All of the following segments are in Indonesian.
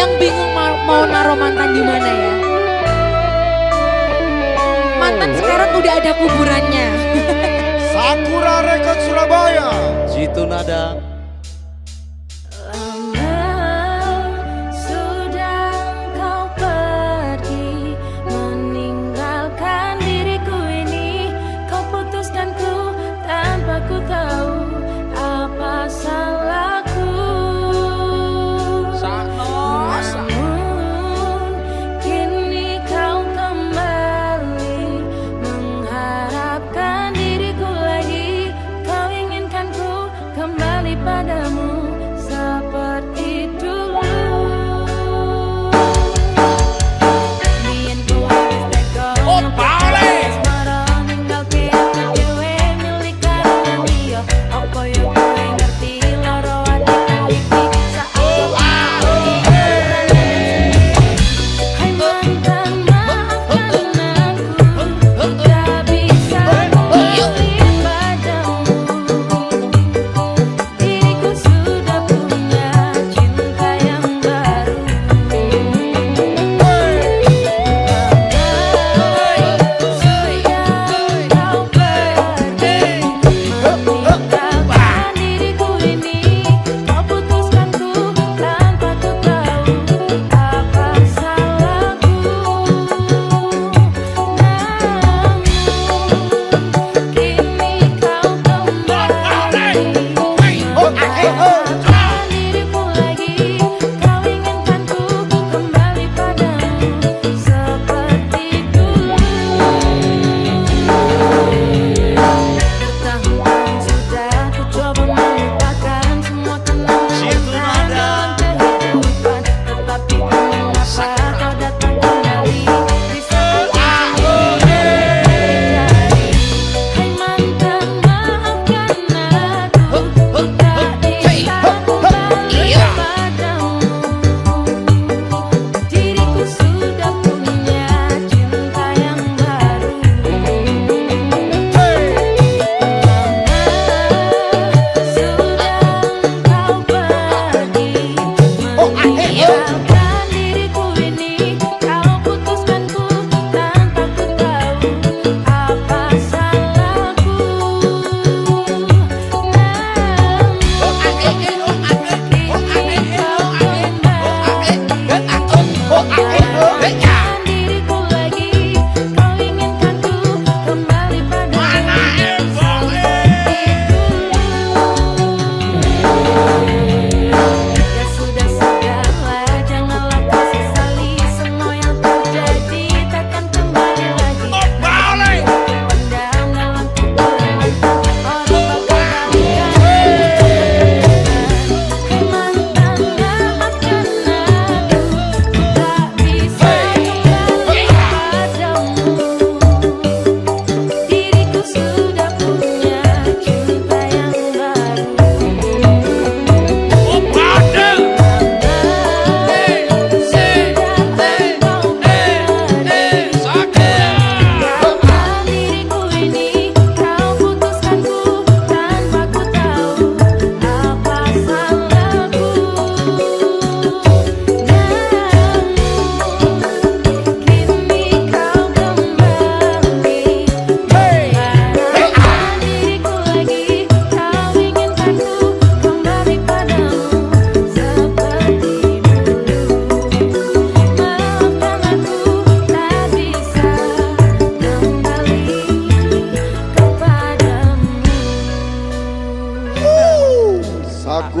yang bingung mau, mau naruh mantan di mana ya. Mantan sekarang udah ada kuburannya. enamoré.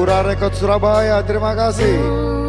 Sakura Record Surabaya, terima kasih.